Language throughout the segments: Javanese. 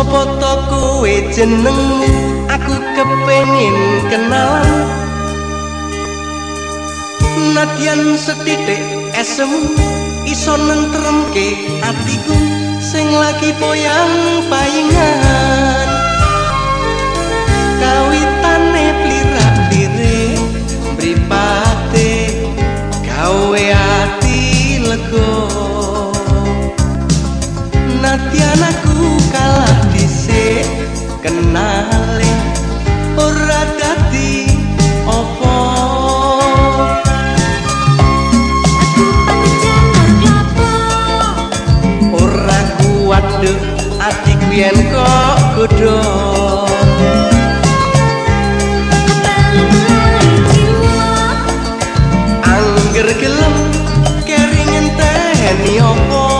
Sopo to kowe jeneng aku kepengin kenalan. Nadyan setitik esem iso nentremke atiku sing lagi poyang payingan Kawitane plirak dire mripate gawe ati lega. Nadyan aku kalah kenale ora dadi opo ora kuat dek atiku yen kok godhong Angger gelem keringen teni opo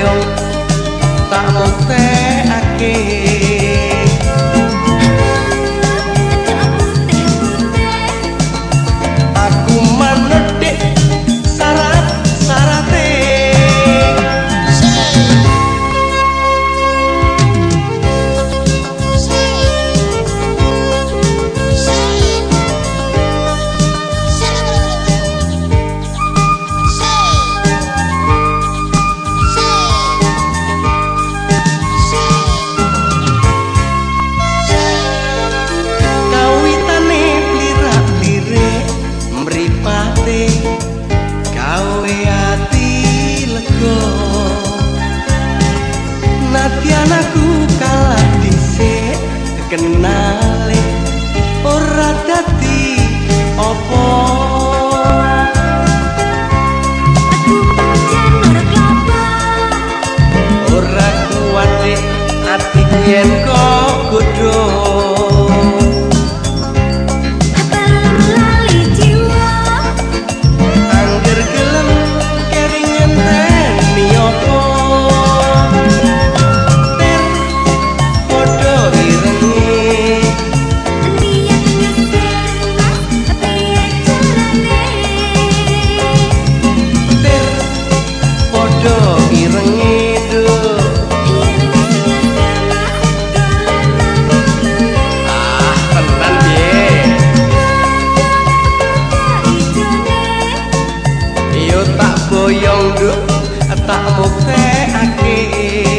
tak Nadyan aku kalah dhisik kenale ora dadi opo ora kuat dek atiku yen tak boyong duh tak muktekake